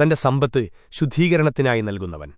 തന്റെ സമ്പത്ത് ശുദ്ധീകരണത്തിനായി നൽകുന്നവൻ.